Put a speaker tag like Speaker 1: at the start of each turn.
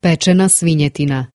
Speaker 1: Pečena svinjetina.